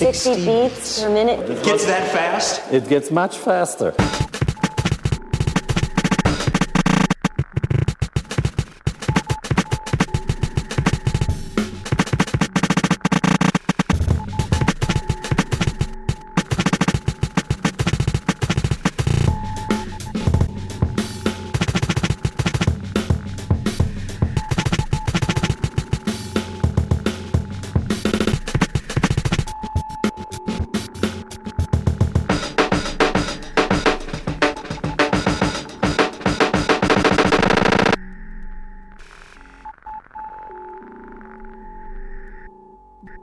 60 beats per minute. It Gets that fast? It gets much faster.